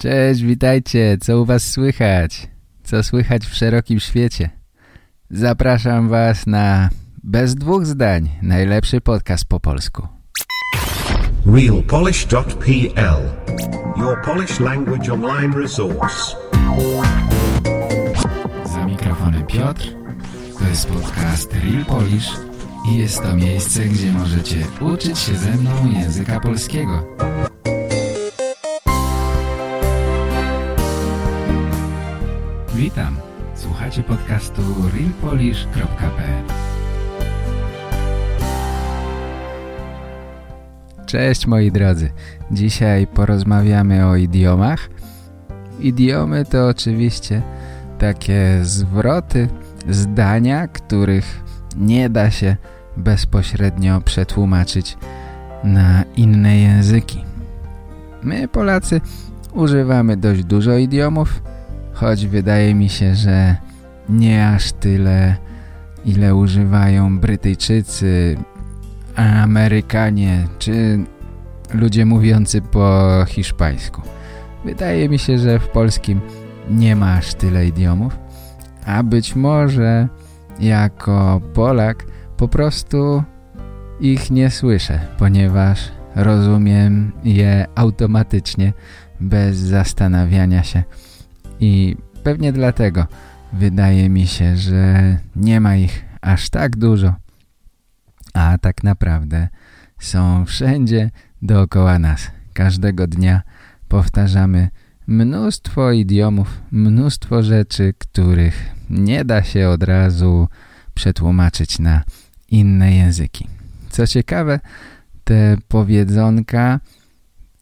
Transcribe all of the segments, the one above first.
Cześć, witajcie. Co u was słychać? Co słychać w szerokim świecie? Zapraszam was na Bez dwóch zdań najlepszy podcast po polsku. realpolish.pl Your Polish language online resource. Za mikrofonem Piotr. To jest podcast Real Polish i jest to miejsce, gdzie możecie uczyć się ze mną języka polskiego. Witam. Słuchacie podcastu realpolish.pl Cześć moi drodzy. Dzisiaj porozmawiamy o idiomach. Idiomy to oczywiście takie zwroty, zdania, których nie da się bezpośrednio przetłumaczyć na inne języki. My Polacy używamy dość dużo idiomów, choć wydaje mi się, że nie aż tyle, ile używają Brytyjczycy, Amerykanie czy ludzie mówiący po hiszpańsku. Wydaje mi się, że w polskim nie ma aż tyle idiomów, a być może jako Polak po prostu ich nie słyszę, ponieważ rozumiem je automatycznie, bez zastanawiania się i pewnie dlatego wydaje mi się, że nie ma ich aż tak dużo, a tak naprawdę są wszędzie dookoła nas. Każdego dnia powtarzamy mnóstwo idiomów, mnóstwo rzeczy, których nie da się od razu przetłumaczyć na inne języki. Co ciekawe, te powiedzonka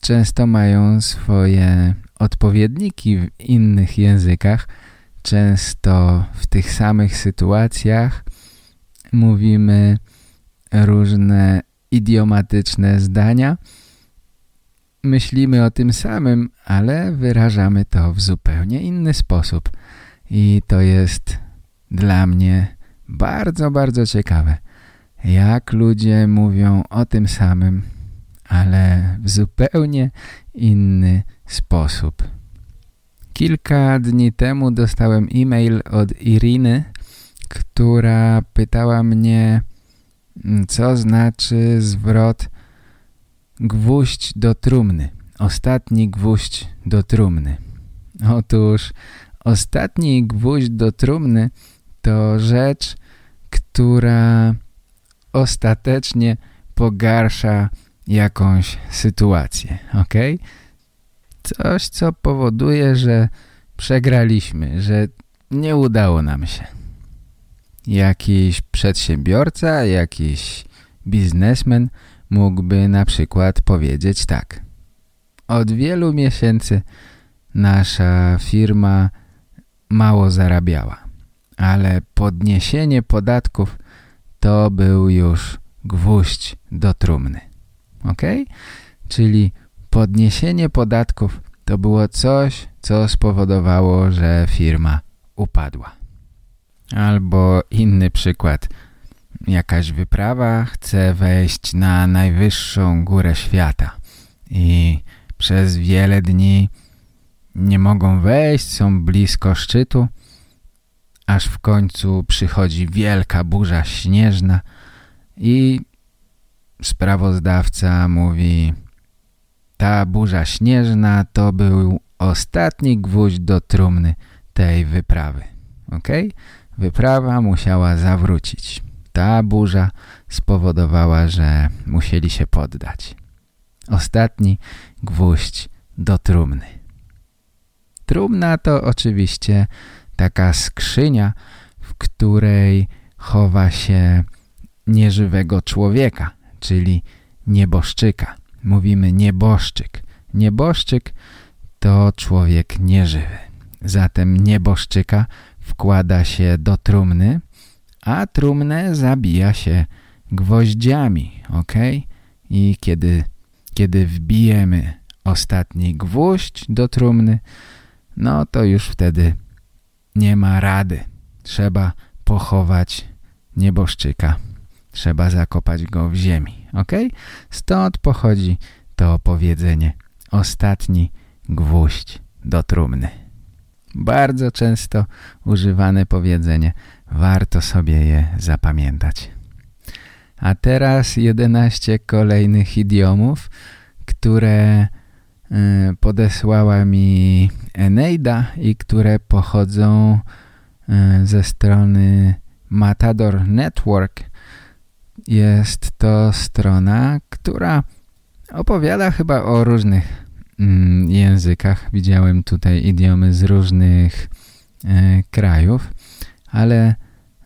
często mają swoje odpowiedniki w innych językach. Często w tych samych sytuacjach mówimy różne idiomatyczne zdania. Myślimy o tym samym, ale wyrażamy to w zupełnie inny sposób. I to jest dla mnie bardzo, bardzo ciekawe. Jak ludzie mówią o tym samym, ale w zupełnie inny sposób. Kilka dni temu dostałem e-mail od Iriny, która pytała mnie, co znaczy zwrot gwóźdź do trumny. Ostatni gwóźdź do trumny. Otóż ostatni gwóźdź do trumny to rzecz, która ostatecznie pogarsza jakąś sytuację, ok? Coś, co powoduje, że przegraliśmy, że nie udało nam się. Jakiś przedsiębiorca, jakiś biznesmen mógłby na przykład powiedzieć tak. Od wielu miesięcy nasza firma mało zarabiała, ale podniesienie podatków to był już gwóźdź do trumny. Ok? Czyli podniesienie podatków to było coś, co spowodowało, że firma upadła. Albo inny przykład. Jakaś wyprawa chce wejść na najwyższą górę świata i przez wiele dni nie mogą wejść, są blisko szczytu, aż w końcu przychodzi wielka burza śnieżna i sprawozdawca mówi ta burza śnieżna to był ostatni gwóźdź do trumny tej wyprawy. Ok? Wyprawa musiała zawrócić. Ta burza spowodowała, że musieli się poddać. Ostatni gwóźdź do trumny. Trumna to oczywiście taka skrzynia, w której chowa się nieżywego człowieka, czyli nieboszczyka. Mówimy nieboszczyk. Nieboszczyk to człowiek nieżywy. Zatem nieboszczyka wkłada się do trumny, a trumnę zabija się gwoździami, ok? I kiedy, kiedy wbijemy ostatni gwóźdź do trumny, no to już wtedy nie ma rady. Trzeba pochować nieboszczyka. Trzeba zakopać go w ziemi. Ok? Stąd pochodzi to powiedzenie ostatni gwóźdź do trumny. Bardzo często używane powiedzenie. Warto sobie je zapamiętać. A teraz 11 kolejnych idiomów, które y, podesłała mi Eneida i które pochodzą y, ze strony Matador Network. Jest to strona, która opowiada chyba o różnych mm, językach. Widziałem tutaj idiomy z różnych e, krajów, ale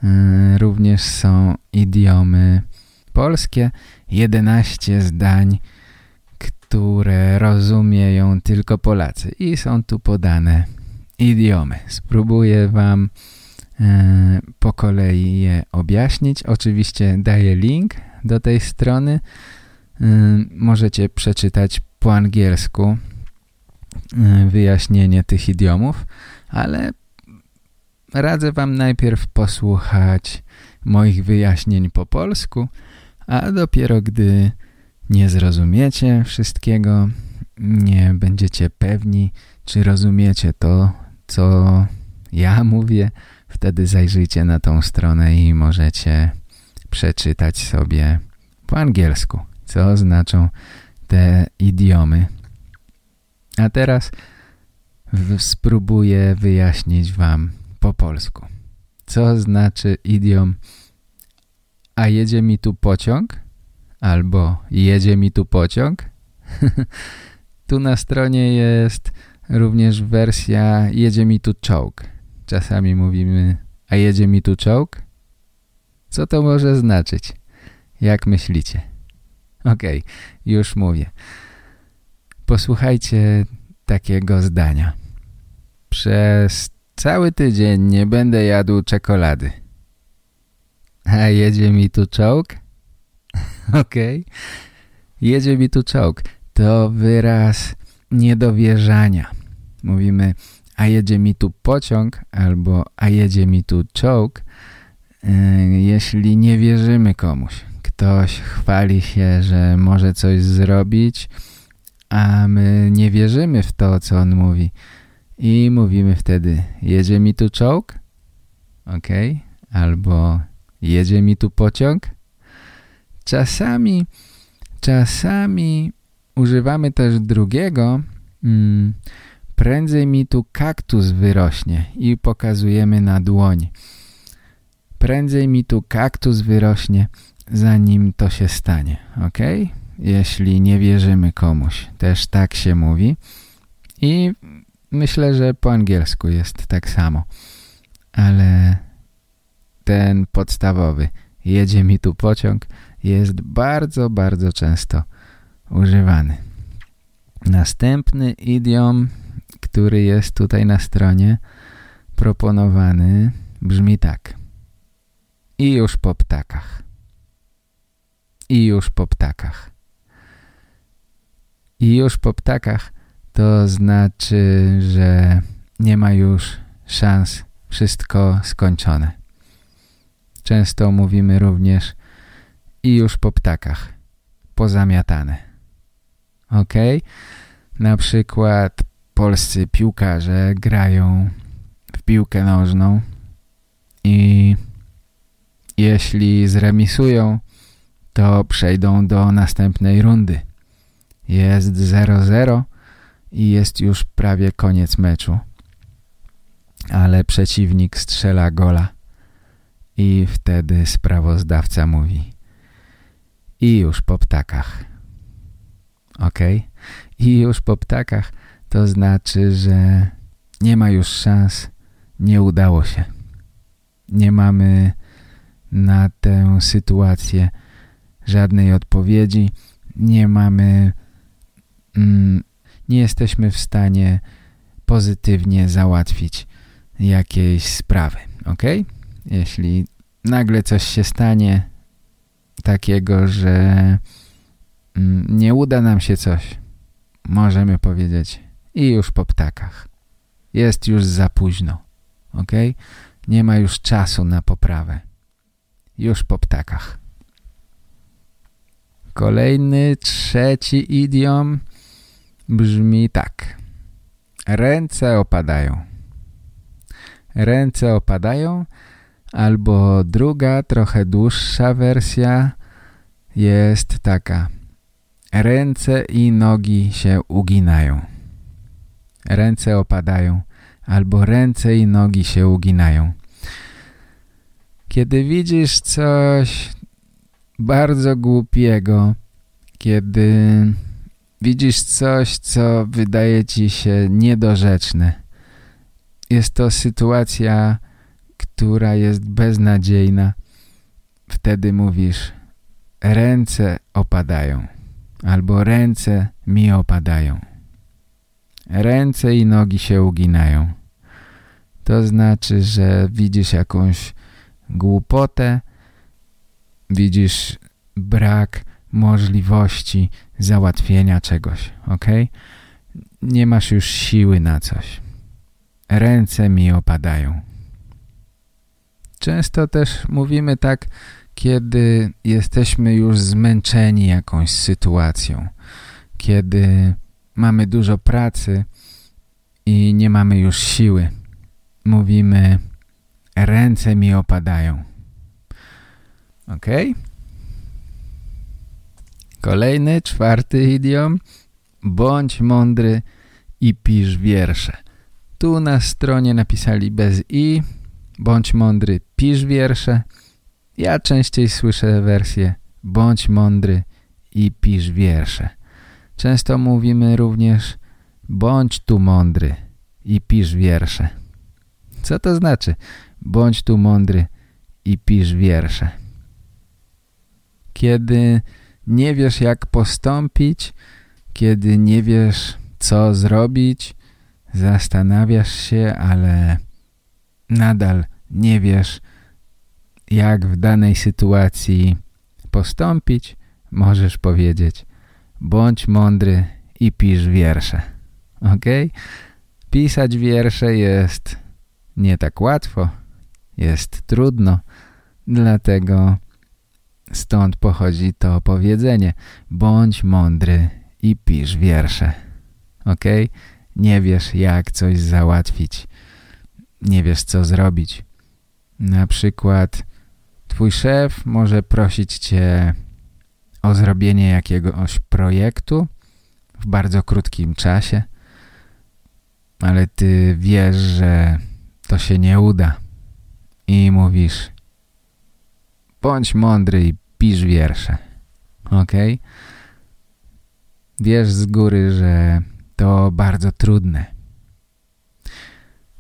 e, również są idiomy polskie. 11 zdań, które rozumieją tylko Polacy i są tu podane idiomy. Spróbuję Wam po kolei je objaśnić. Oczywiście daję link do tej strony. E, możecie przeczytać po angielsku y, wyjaśnienie tych idiomów, ale radzę Wam najpierw posłuchać moich wyjaśnień po polsku, a dopiero gdy nie zrozumiecie wszystkiego, nie będziecie pewni, czy rozumiecie to, co ja mówię, wtedy zajrzyjcie na tą stronę i możecie przeczytać sobie po angielsku, co znaczą te idiomy. A teraz spróbuję wyjaśnić Wam po polsku. Co znaczy idiom a jedzie mi tu pociąg? Albo jedzie mi tu pociąg? tu na stronie jest również wersja jedzie mi tu czołg. Czasami mówimy a jedzie mi tu czołg? Co to może znaczyć? Jak myślicie? Okej, okay, już mówię. Posłuchajcie takiego zdania. Przez cały tydzień nie będę jadł czekolady. A jedzie mi tu czołg? Okej. Okay. Jedzie mi tu czołg. To wyraz niedowierzania. Mówimy, a jedzie mi tu pociąg albo a jedzie mi tu czołg, e, jeśli nie wierzymy komuś ktoś chwali się, że może coś zrobić, a my nie wierzymy w to, co on mówi. I mówimy wtedy, jedzie mi tu czołg? Ok. Albo jedzie mi tu pociąg? Czasami, czasami używamy też drugiego, hmm, prędzej mi tu kaktus wyrośnie i pokazujemy na dłoń. Prędzej mi tu kaktus wyrośnie zanim to się stanie, ok? Jeśli nie wierzymy komuś, też tak się mówi. I myślę, że po angielsku jest tak samo. Ale ten podstawowy, jedzie mi tu pociąg, jest bardzo, bardzo często używany. Następny idiom, który jest tutaj na stronie proponowany, brzmi tak. I już po ptakach i już po ptakach. I już po ptakach to znaczy, że nie ma już szans, wszystko skończone. Często mówimy również i już po ptakach, pozamiatane. Ok? Na przykład polscy piłkarze grają w piłkę nożną i jeśli zremisują, to przejdą do następnej rundy. Jest 0-0 i jest już prawie koniec meczu. Ale przeciwnik strzela gola i wtedy sprawozdawca mówi i już po ptakach. Ok? I już po ptakach to znaczy, że nie ma już szans, nie udało się. Nie mamy na tę sytuację żadnej odpowiedzi, nie mamy, mm, nie jesteśmy w stanie pozytywnie załatwić jakiejś sprawy, ok? Jeśli nagle coś się stanie takiego, że mm, nie uda nam się coś, możemy powiedzieć i już po ptakach. Jest już za późno, ok? Nie ma już czasu na poprawę. Już po ptakach. Kolejny, trzeci idiom brzmi tak. Ręce opadają. Ręce opadają, albo druga, trochę dłuższa wersja jest taka. Ręce i nogi się uginają. Ręce opadają, albo ręce i nogi się uginają. Kiedy widzisz coś bardzo głupiego, kiedy widzisz coś, co wydaje ci się niedorzeczne, jest to sytuacja, która jest beznadziejna, wtedy mówisz ręce opadają albo ręce mi opadają. Ręce i nogi się uginają. To znaczy, że widzisz jakąś głupotę, widzisz brak możliwości załatwienia czegoś, ok? Nie masz już siły na coś. Ręce mi opadają. Często też mówimy tak, kiedy jesteśmy już zmęczeni jakąś sytuacją, kiedy mamy dużo pracy i nie mamy już siły. Mówimy, ręce mi opadają. Ok? Kolejny, czwarty idiom. Bądź mądry i pisz wiersze. Tu na stronie napisali bez i. Bądź mądry, pisz wiersze. Ja częściej słyszę wersję bądź mądry i pisz wiersze. Często mówimy również bądź tu mądry i pisz wiersze. Co to znaczy? Bądź tu mądry i pisz wiersze. Kiedy nie wiesz jak postąpić, kiedy nie wiesz co zrobić, zastanawiasz się, ale nadal nie wiesz jak w danej sytuacji postąpić, możesz powiedzieć bądź mądry i pisz wiersze. Ok? Pisać wiersze jest nie tak łatwo, jest trudno, dlatego stąd pochodzi to powiedzenie bądź mądry i pisz wiersze. Ok? Nie wiesz jak coś załatwić, nie wiesz co zrobić. Na przykład Twój szef może prosić Cię o zrobienie jakiegoś projektu w bardzo krótkim czasie, ale Ty wiesz, że to się nie uda i mówisz bądź mądry i pisz wiersze, ok? Wiesz z góry, że to bardzo trudne.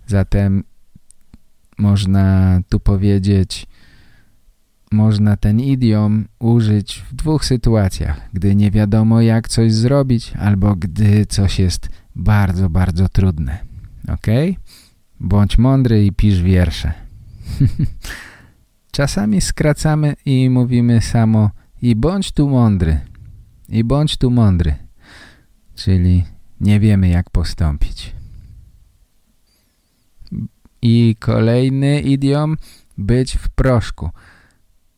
Zatem można tu powiedzieć można ten idiom użyć w dwóch sytuacjach. Gdy nie wiadomo jak coś zrobić albo gdy coś jest bardzo, bardzo trudne. Ok? Bądź mądry i pisz wiersze. Czasami skracamy i mówimy samo i bądź tu mądry. I bądź tu mądry. Czyli nie wiemy jak postąpić. I kolejny idiom być w proszku.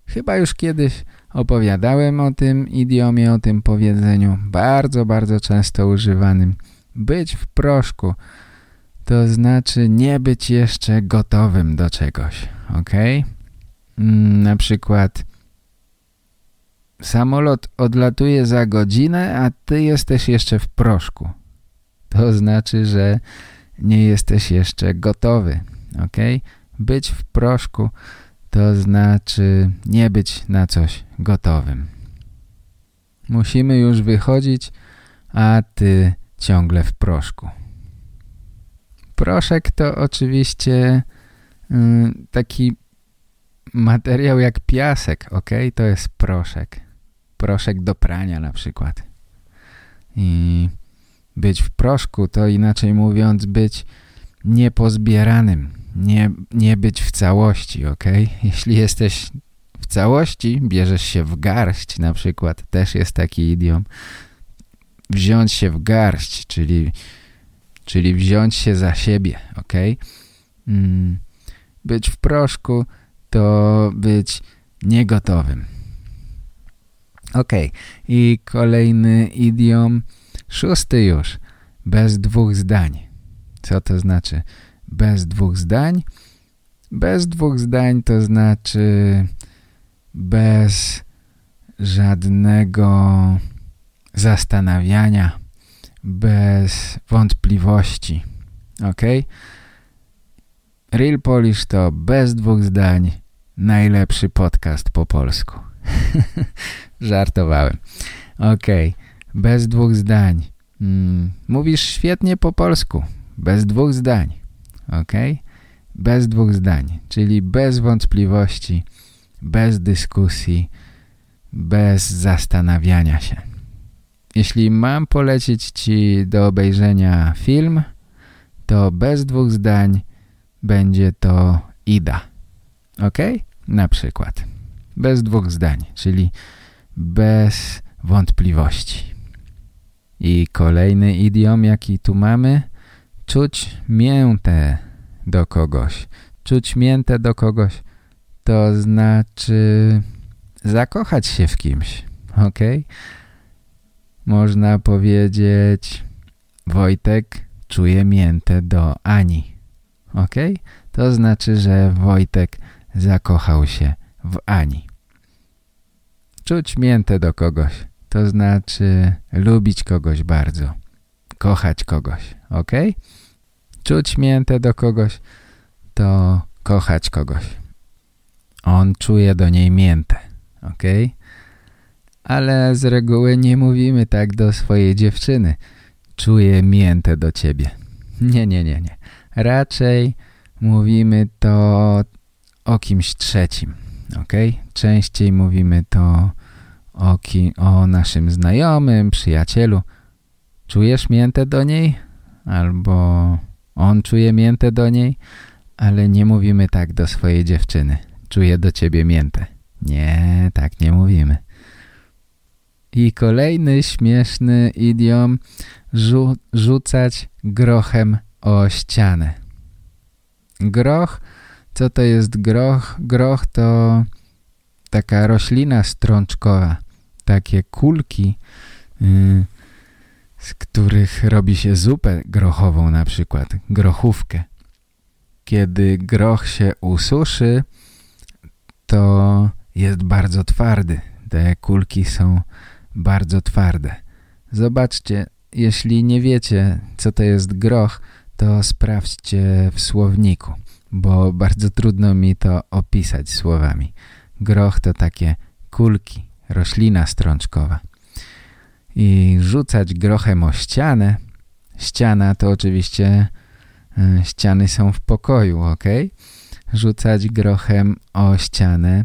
Chyba już kiedyś opowiadałem o tym idiomie, o tym powiedzeniu, bardzo, bardzo często używanym. Być w proszku to znaczy nie być jeszcze gotowym do czegoś, ok? Mm, na przykład samolot odlatuje za godzinę, a ty jesteś jeszcze w proszku. To znaczy, że nie jesteś jeszcze gotowy, ok? Być w proszku to znaczy nie być na coś gotowym. Musimy już wychodzić, a ty ciągle w proszku. Proszek to oczywiście y, taki materiał jak piasek, ok? To jest proszek. Proszek do prania na przykład. I być w proszku to inaczej mówiąc być niepozbieranym, nie, nie być w całości, ok? Jeśli jesteś w całości, bierzesz się w garść na przykład, też jest taki idiom. Wziąć się w garść, czyli, czyli wziąć się za siebie, ok? Mm, być w proszku to być niegotowym. Ok, i kolejny idiom, szósty już, bez dwóch zdań. Co to znaczy bez dwóch zdań? Bez dwóch zdań to znaczy bez żadnego zastanawiania, bez wątpliwości. Ok? Real Polish to bez dwóch zdań najlepszy podcast po polsku. Żartowałem. Ok, bez dwóch zdań. Mm, mówisz świetnie po polsku. Bez dwóch zdań. Ok? Bez dwóch zdań, czyli bez wątpliwości, bez dyskusji, bez zastanawiania się. Jeśli mam polecić Ci do obejrzenia film, to bez dwóch zdań będzie to Ida. Ok? Na przykład. Bez dwóch zdań, czyli bez wątpliwości. I kolejny idiom, jaki tu mamy, czuć miętę do kogoś. Czuć miętę do kogoś to znaczy zakochać się w kimś, ok? Można powiedzieć Wojtek czuje miętę do Ani, ok? To znaczy, że Wojtek zakochał się w Ani. Czuć miętę do kogoś to znaczy lubić kogoś bardzo, kochać kogoś, ok? Czuć miętę do kogoś to kochać kogoś. On czuje do niej miętę, ok? Ale z reguły nie mówimy tak do swojej dziewczyny. Czuję miętę do ciebie. Nie, nie, nie, nie. Raczej mówimy to o kimś trzecim, ok? Częściej mówimy to o, ki o naszym znajomym, przyjacielu. Czujesz miętę do niej? Albo on czuje miętę do niej? Ale nie mówimy tak do swojej dziewczyny. Czuję do ciebie miętę. Nie, tak nie mówimy. I kolejny śmieszny idiom rzu rzucać grochem o ścianę. Groch, co to jest groch? Groch to taka roślina strączkowa, takie kulki, yy, z których robi się zupę grochową na przykład, grochówkę. Kiedy groch się ususzy, to jest bardzo twardy. Te kulki są bardzo twarde. Zobaczcie, jeśli nie wiecie, co to jest groch, to sprawdźcie w słowniku, bo bardzo trudno mi to opisać słowami. Groch to takie kulki, roślina strączkowa. I rzucać grochem o ścianę, ściana to oczywiście y, ściany są w pokoju, ok? Rzucać grochem o ścianę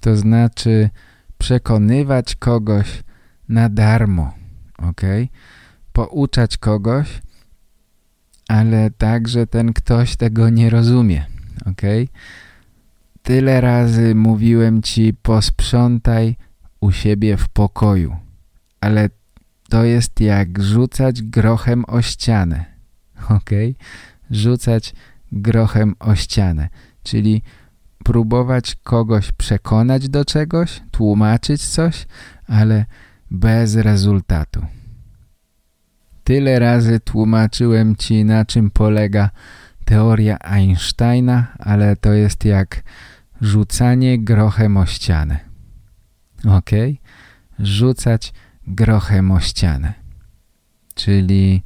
to znaczy przekonywać kogoś na darmo, ok? Pouczać kogoś, ale tak, że ten ktoś tego nie rozumie, ok? Tyle razy mówiłem ci posprzątaj u siebie w pokoju, ale to jest jak rzucać grochem o ścianę, ok? Rzucać grochem o ścianę, czyli próbować kogoś przekonać do czegoś, tłumaczyć coś, ale bez rezultatu. Tyle razy tłumaczyłem ci, na czym polega teoria Einsteina, ale to jest jak rzucanie grochem o ścianę. Ok? Rzucać grochem o ścianę. Czyli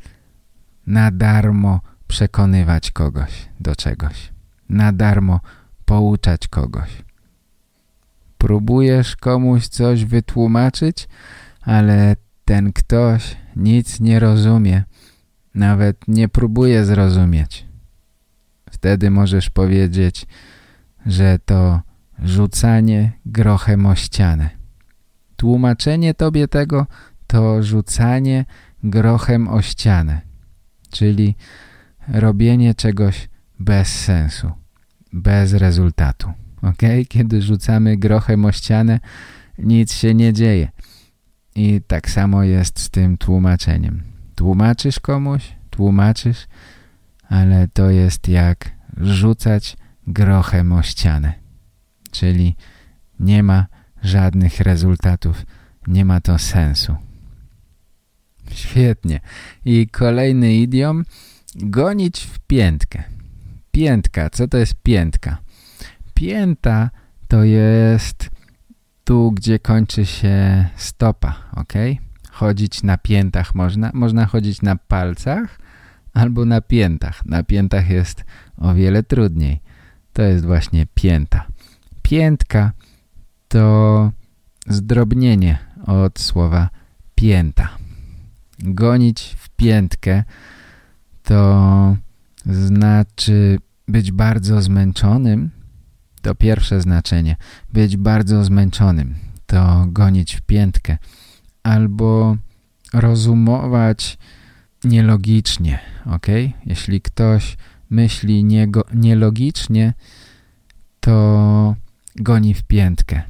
na darmo przekonywać kogoś do czegoś. Na darmo pouczać kogoś. Próbujesz komuś coś wytłumaczyć, ale ten ktoś nic nie rozumie, nawet nie próbuje zrozumieć. Wtedy możesz powiedzieć, że to rzucanie grochem o ścianę. Tłumaczenie tobie tego to rzucanie grochem o ścianę, czyli robienie czegoś bez sensu bez rezultatu. Ok? Kiedy rzucamy grochem o ścianę, nic się nie dzieje. I tak samo jest z tym tłumaczeniem. Tłumaczysz komuś, tłumaczysz, ale to jest jak rzucać grochem o ścianę. Czyli nie ma żadnych rezultatów, nie ma to sensu. Świetnie. I kolejny idiom. Gonić w piętkę. Piętka. Co to jest piętka? Pięta to jest tu, gdzie kończy się stopa, ok? Chodzić na piętach można. Można chodzić na palcach albo na piętach. Na piętach jest o wiele trudniej. To jest właśnie pięta. Piętka to zdrobnienie od słowa pięta. Gonić w piętkę to znaczy być bardzo zmęczonym. To pierwsze znaczenie. Być bardzo zmęczonym to gonić w piętkę. Albo rozumować nielogicznie, ok? Jeśli ktoś myśli niego, nielogicznie, to goni w piętkę.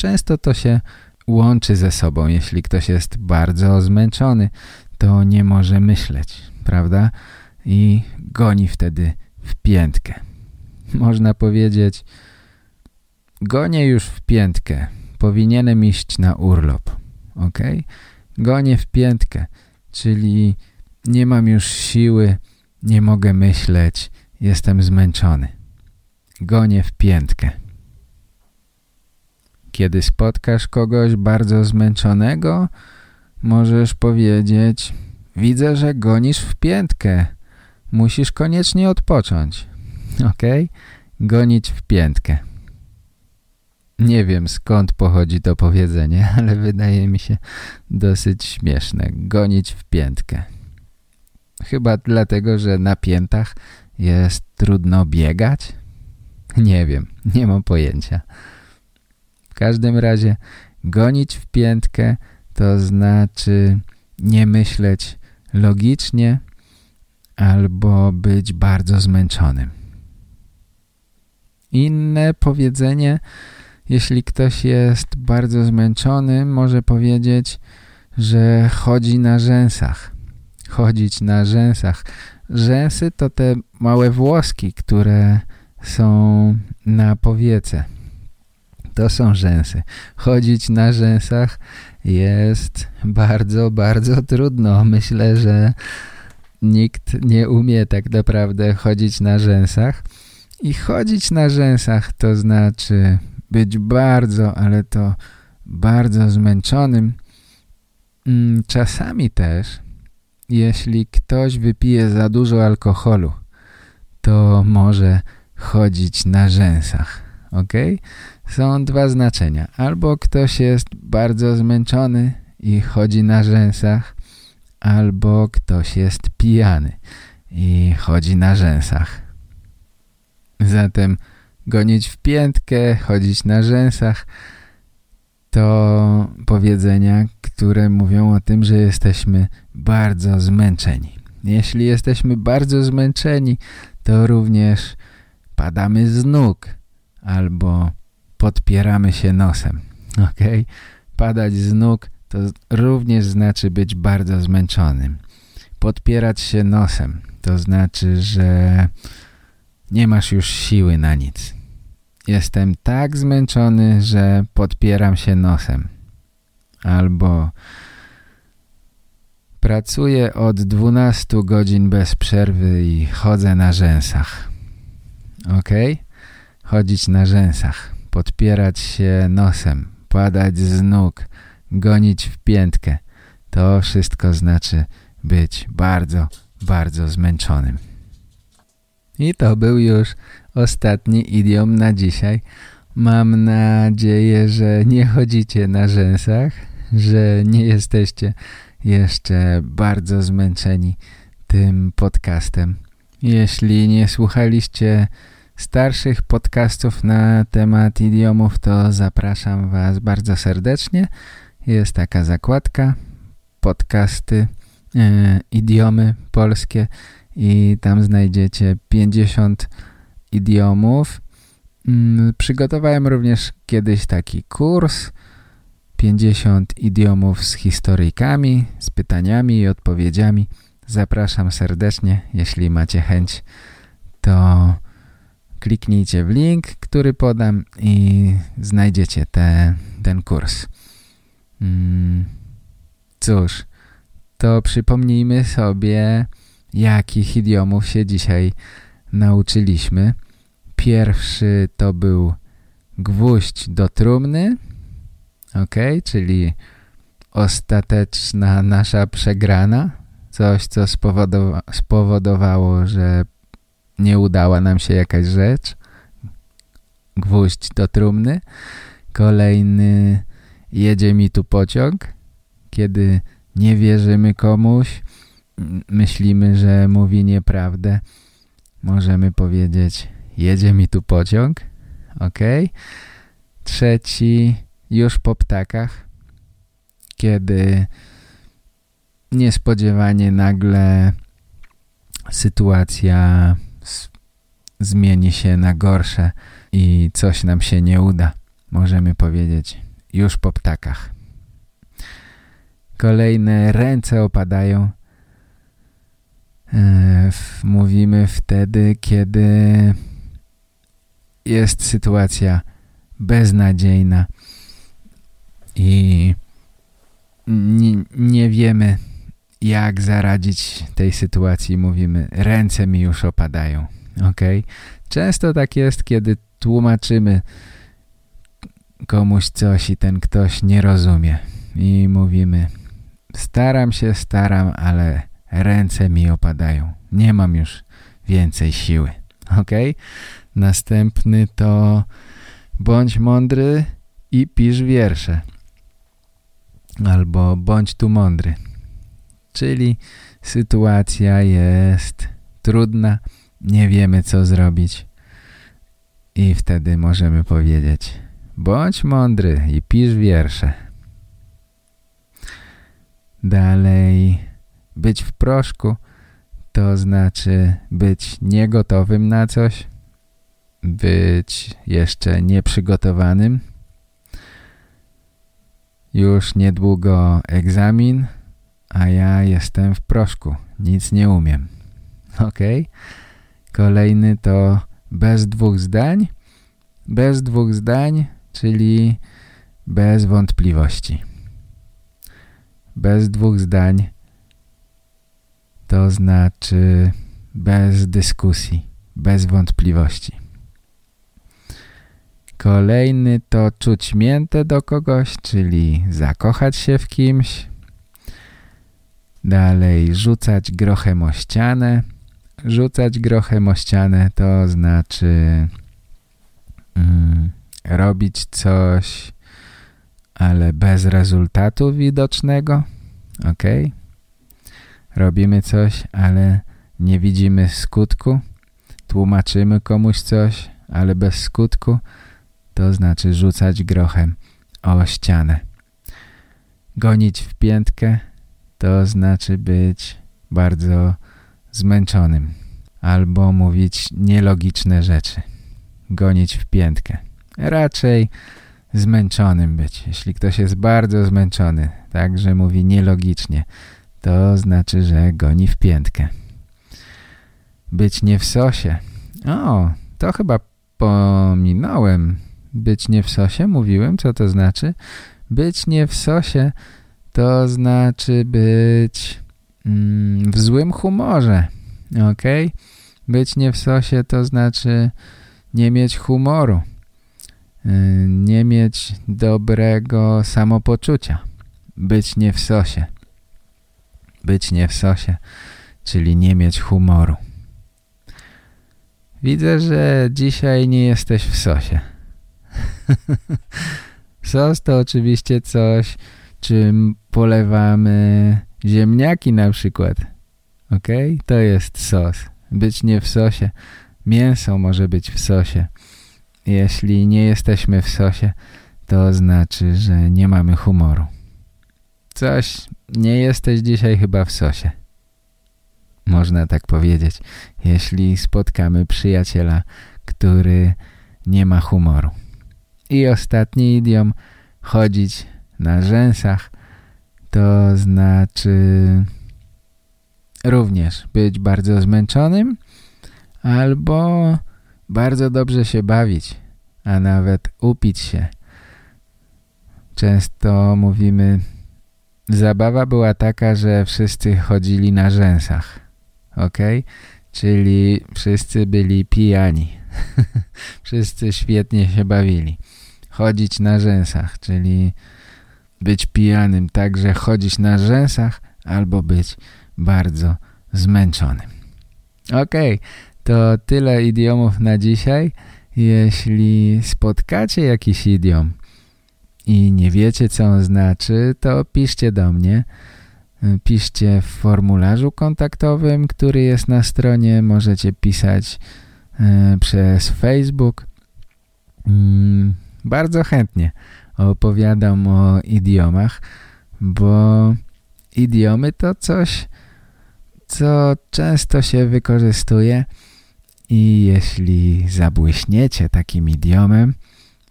Często to się łączy ze sobą. Jeśli ktoś jest bardzo zmęczony, to nie może myśleć, prawda? I goni wtedy w piętkę. Można powiedzieć, gonię już w piętkę, powinienem iść na urlop, ok? Gonię w piętkę, czyli nie mam już siły, nie mogę myśleć, jestem zmęczony. Gonię w piętkę. Kiedy spotkasz kogoś bardzo zmęczonego, możesz powiedzieć Widzę, że gonisz w piętkę. Musisz koniecznie odpocząć. Ok? Gonić w piętkę. Nie wiem skąd pochodzi to powiedzenie, ale wydaje mi się dosyć śmieszne. Gonić w piętkę. Chyba dlatego, że na piętach jest trudno biegać? Nie wiem, nie mam pojęcia. Każdym razie gonić w piętkę to znaczy nie myśleć logicznie albo być bardzo zmęczonym. Inne powiedzenie, jeśli ktoś jest bardzo zmęczony, może powiedzieć, że chodzi na rzęsach. Chodzić na rzęsach. Rzęsy to te małe włoski, które są na powiece. To są rzęsy. Chodzić na rzęsach jest bardzo, bardzo trudno. Myślę, że nikt nie umie tak naprawdę chodzić na rzęsach. I chodzić na rzęsach to znaczy być bardzo, ale to bardzo zmęczonym. Mm, czasami też, jeśli ktoś wypije za dużo alkoholu, to może chodzić na rzęsach, ok? Są dwa znaczenia. Albo ktoś jest bardzo zmęczony i chodzi na rzęsach, albo ktoś jest pijany i chodzi na rzęsach. Zatem gonić w piętkę, chodzić na rzęsach to powiedzenia, które mówią o tym, że jesteśmy bardzo zmęczeni. Jeśli jesteśmy bardzo zmęczeni, to również padamy z nóg albo podpieramy się nosem. Ok? Padać z nóg to również znaczy być bardzo zmęczonym. Podpierać się nosem to znaczy, że nie masz już siły na nic. Jestem tak zmęczony, że podpieram się nosem. Albo pracuję od 12 godzin bez przerwy i chodzę na rzęsach. Ok? Chodzić na rzęsach, podpierać się nosem, padać z nóg, gonić w piętkę. To wszystko znaczy być bardzo, bardzo zmęczonym. I to był już ostatni idiom na dzisiaj. Mam nadzieję, że nie chodzicie na rzęsach, że nie jesteście jeszcze bardzo zmęczeni tym podcastem. Jeśli nie słuchaliście starszych podcastów na temat idiomów, to zapraszam Was bardzo serdecznie. Jest taka zakładka, podcasty, e, idiomy polskie i tam znajdziecie 50 idiomów. Mm, przygotowałem również kiedyś taki kurs 50 idiomów z historykami, z pytaniami i odpowiedziami. Zapraszam serdecznie, jeśli macie chęć, to kliknijcie w link, który podam i znajdziecie te, ten kurs. Mm, cóż, to przypomnijmy sobie, jakich idiomów się dzisiaj nauczyliśmy. Pierwszy to był gwóźdź do trumny, ok, czyli ostateczna nasza przegrana, coś co spowodowa spowodowało, że nie udała nam się jakaś rzecz, gwóźdź do trumny. Kolejny jedzie mi tu pociąg, kiedy nie wierzymy komuś, myślimy, że mówi nieprawdę, możemy powiedzieć jedzie mi tu pociąg, ok. Trzeci już po ptakach, kiedy niespodziewanie nagle sytuacja zmieni się na gorsze i coś nam się nie uda. Możemy powiedzieć już po ptakach. Kolejne ręce opadają. E, mówimy wtedy, kiedy jest sytuacja beznadziejna i nie, nie wiemy jak zaradzić tej sytuacji. Mówimy, ręce mi już opadają. Ok? Często tak jest, kiedy tłumaczymy komuś coś i ten ktoś nie rozumie. I mówimy, staram się, staram, ale ręce mi opadają. Nie mam już więcej siły. Ok? Następny to bądź mądry i pisz wiersze. Albo bądź tu mądry. Czyli sytuacja jest trudna, nie wiemy co zrobić. I wtedy możemy powiedzieć bądź mądry i pisz wiersze. Dalej być w proszku to znaczy być niegotowym na coś, być jeszcze nieprzygotowanym. Już niedługo egzamin, a ja jestem w proszku, nic nie umiem. Ok? Kolejny to bez dwóch zdań. Bez dwóch zdań, czyli bez wątpliwości. Bez dwóch zdań to znaczy bez dyskusji, bez wątpliwości. Kolejny to czuć miętę do kogoś, czyli zakochać się w kimś. Dalej rzucać grochem o ścianę. Rzucać grochem o ścianę to znaczy mm, robić coś, ale bez rezultatu widocznego. Ok? Robimy coś, ale nie widzimy skutku. Tłumaczymy komuś coś, ale bez skutku. To znaczy rzucać grochem o ścianę. Gonić w piętkę to znaczy być bardzo zmęczonym albo mówić nielogiczne rzeczy. Gonić w piętkę. Raczej zmęczonym być. Jeśli ktoś jest bardzo zmęczony, także mówi nielogicznie, to znaczy, że goni w piętkę. Być nie w sosie. O, to chyba pominąłem. Być nie w sosie? Mówiłem, co to znaczy? Być nie w sosie to znaczy być w złym humorze. Ok? Być nie w sosie to znaczy nie mieć humoru. Y, nie mieć dobrego samopoczucia. Być nie w sosie. Być nie w sosie, czyli nie mieć humoru. Widzę, że dzisiaj nie jesteś w sosie. Sos to oczywiście coś, czym polewamy ziemniaki na przykład. Ok? To jest sos. Być nie w sosie. Mięso może być w sosie. Jeśli nie jesteśmy w sosie, to znaczy, że nie mamy humoru. Coś, nie jesteś dzisiaj chyba w sosie. Można tak powiedzieć, jeśli spotkamy przyjaciela, który nie ma humoru. I ostatni idiom, chodzić na rzęsach, to znaczy również być bardzo zmęczonym albo bardzo dobrze się bawić, a nawet upić się. Często mówimy zabawa była taka, że wszyscy chodzili na rzęsach. Ok? Czyli wszyscy byli pijani. wszyscy świetnie się bawili. Chodzić na rzęsach, czyli być pijanym tak, że chodzić na rzęsach albo być bardzo zmęczonym. Ok, to tyle idiomów na dzisiaj. Jeśli spotkacie jakiś idiom i nie wiecie, co on znaczy, to piszcie do mnie. Piszcie w formularzu kontaktowym, który jest na stronie. Możecie pisać e, przez Facebook. Mm, bardzo chętnie opowiadam o idiomach, bo idiomy to coś, co często się wykorzystuje i jeśli zabłyśniecie takim idiomem,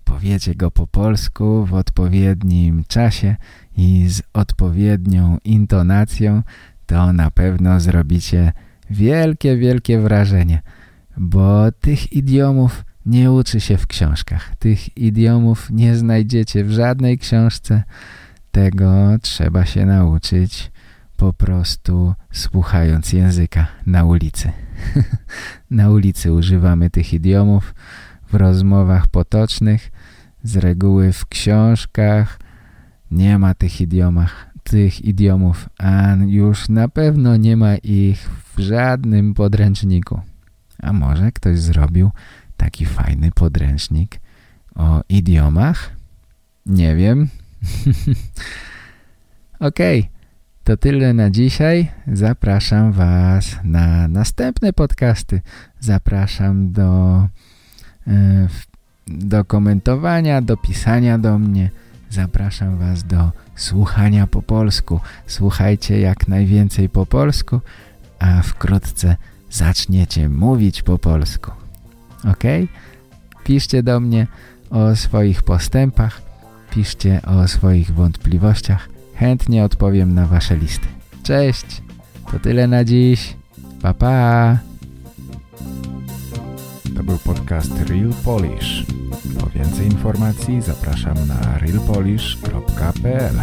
powiecie go po polsku w odpowiednim czasie i z odpowiednią intonacją, to na pewno zrobicie wielkie, wielkie wrażenie, bo tych idiomów nie uczy się w książkach. Tych idiomów nie znajdziecie w żadnej książce. Tego trzeba się nauczyć po prostu słuchając języka na ulicy. na ulicy używamy tych idiomów w rozmowach potocznych, z reguły w książkach nie ma tych idiomach, tych idiomów, a już na pewno nie ma ich w żadnym podręczniku. A może ktoś zrobił taki fajny podręcznik o idiomach? Nie wiem. Okej, okay, to tyle na dzisiaj. Zapraszam Was na następne podcasty. Zapraszam do, e, do komentowania, do pisania do mnie. Zapraszam Was do słuchania po polsku. Słuchajcie jak najwięcej po polsku, a wkrótce zaczniecie mówić po polsku. Ok? Piszcie do mnie o swoich postępach, piszcie o swoich wątpliwościach. Chętnie odpowiem na wasze listy. Cześć! To tyle na dziś. Pa, pa! To był podcast Real Polish. Po więcej informacji zapraszam na realpolish.pl